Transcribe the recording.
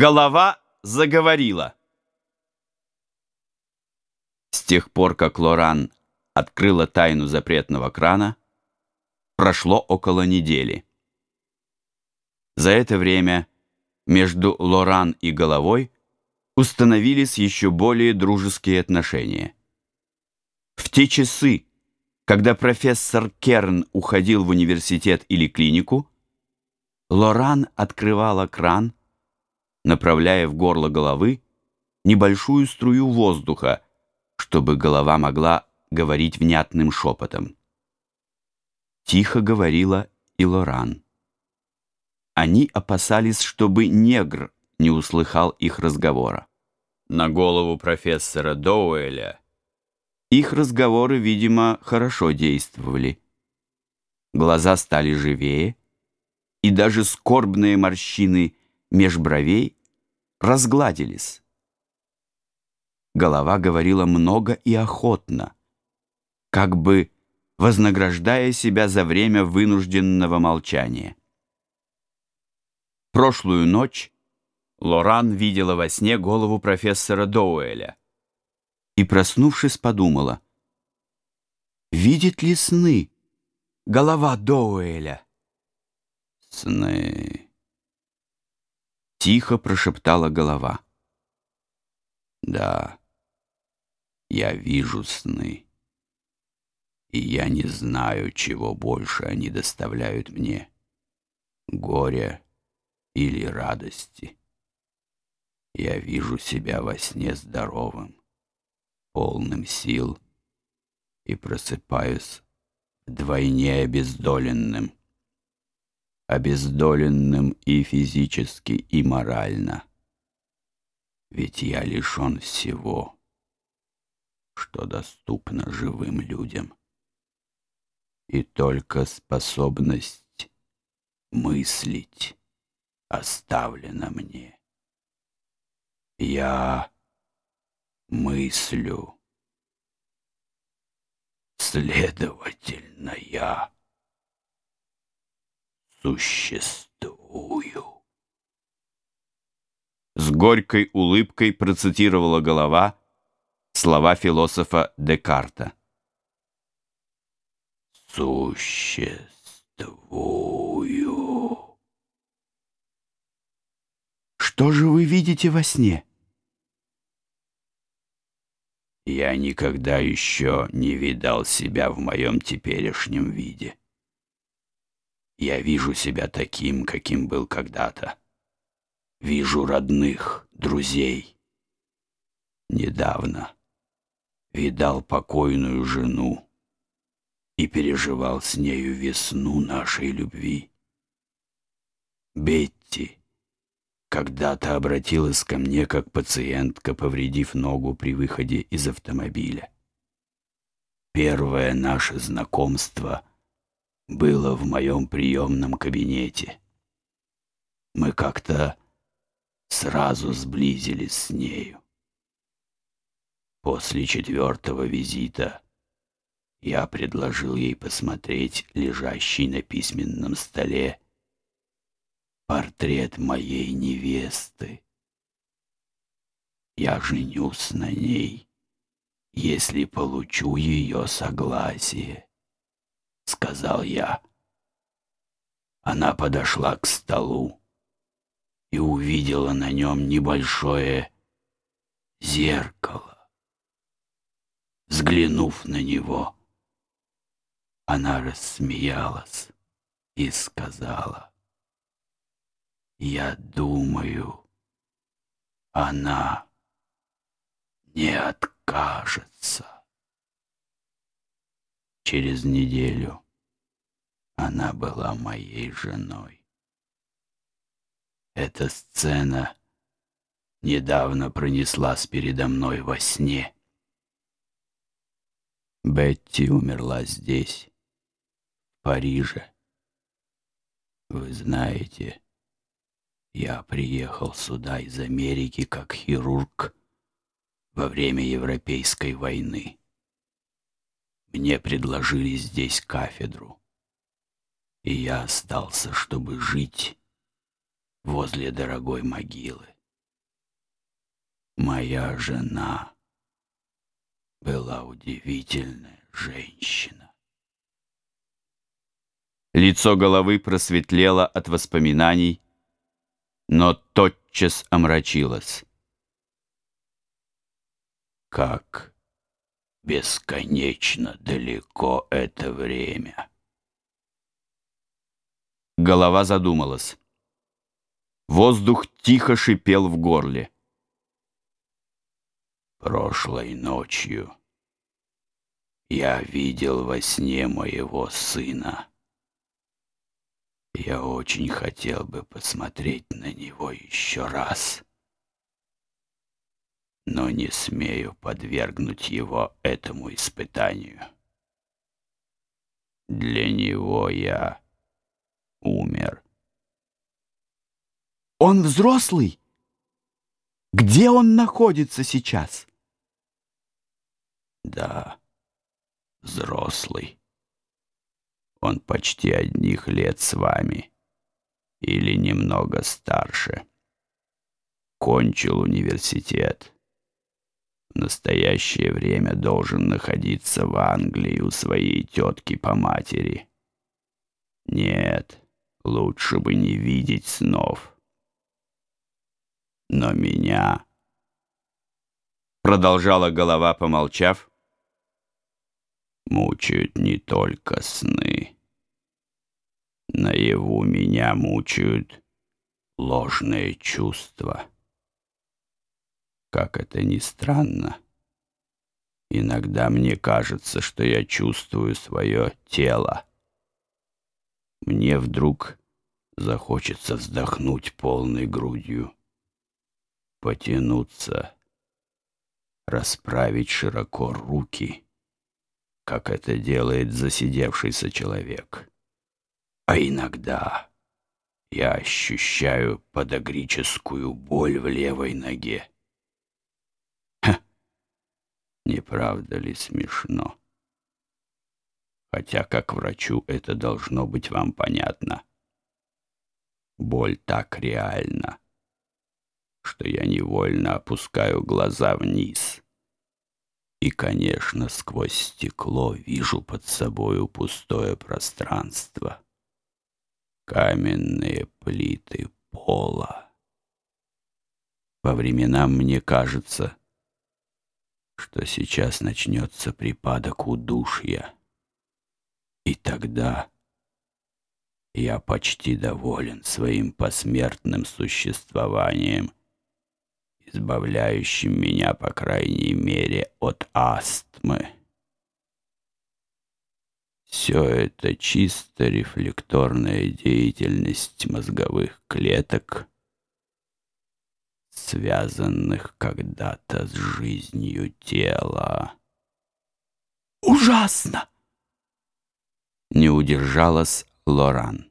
Голова заговорила. С тех пор, как Лоран открыла тайну запретного крана, прошло около недели. За это время между Лоран и головой установились еще более дружеские отношения. В те часы, когда профессор Керн уходил в университет или клинику, Лоран открывала кран, направляя в горло головы небольшую струю воздуха, чтобы голова могла говорить внятным шепотом. Тихо говорила и Лоран. Они опасались, чтобы негр не услыхал их разговора. На голову профессора Доуэля их разговоры, видимо, хорошо действовали. Глаза стали живее, и даже скорбные морщины меж бровей разгладились. Голова говорила много и охотно, как бы вознаграждая себя за время вынужденного молчания. Прошлую ночь Лоран видела во сне голову профессора Доуэля и, проснувшись, подумала, видит ли сны голова Доуэля? Сны. Тихо прошептала голова. Да, я вижу сны. И я не знаю, чего больше они доставляют мне. Горя или радости. Я вижу себя во сне здоровым, полным сил и просыпаюсь вдвойне обездоленным обездоленным и физически, и морально. Ведь я лишен всего, что доступно живым людям. И только способность мыслить оставлена мне. Я мыслю. Следовательно, я существую. С горькой улыбкой процитировала голова слова философа Декарта. Существую. Что же вы видите во сне? Я никогда еще не видал себя в моем теперешнем виде. Я вижу себя таким, каким был когда-то. Вижу родных, друзей. Недавно видал покойную жену и переживал с нею весну нашей любви. Бетти когда-то обратилась ко мне как пациентка, повредив ногу при выходе из автомобиля. Первое наше знакомство — было в моем приемном кабинете. Мы как-то сразу сблизились с нею. После четвертого визита я предложил ей посмотреть лежащий на письменном столе портрет моей невесты. Я женюсь на ней, если получу ее согласие сказал я. Она подошла к столу и увидела на нем небольшое зеркало. Взглянув на него, она рассмеялась и сказала, «Я думаю, она не откажется». Через неделю она была моей женой. Эта сцена недавно пронеслась передо мной во сне. Бетти умерла здесь, в Париже. Вы знаете, я приехал сюда из Америки как хирург во время Европейской войны. Мне предложили здесь кафедру, и я остался, чтобы жить возле дорогой могилы. Моя жена была удивительная женщина. Лицо головы просветлело от воспоминаний, но тотчас омрачилось. Как бесконечно далеко это время. Голова задумалась. Воздух тихо шипел в горле. Прошлой ночью я видел во сне моего сына. Я очень хотел бы посмотреть на него еще раз, но не смею подвергнуть его этому испытанию. Для него я умер. Он взрослый? Где он находится сейчас? Да, взрослый. Он почти одних лет с вами. Или немного старше. Кончил университет. В настоящее время должен находиться в Англии у своей тетки по матери. Нет, лучше бы не видеть снов. Но меня... Продолжала голова, помолчав. Мучают не только сны. Наяву меня мучают ложные чувства. Как это ни странно, иногда мне кажется, что я чувствую свое тело. Мне вдруг захочется вздохнуть полной грудью потянуться, расправить широко руки, как это делает засидевшийся человек. А иногда я ощущаю подогрическую боль в левой ноге. Не правда ли смешно? Хотя, как врачу, это должно быть вам понятно. Боль так реальна что я невольно опускаю глаза вниз. И, конечно, сквозь стекло вижу под собою пустое пространство. Каменные плиты пола. По временам мне кажется, что сейчас начнется припадок удушья. И тогда я почти доволен своим посмертным существованием избавляющим меня, по крайней мере, от астмы. Все это чисто рефлекторная деятельность мозговых клеток, связанных когда-то с жизнью тела. «Ужасно!» — не удержалась Лоран.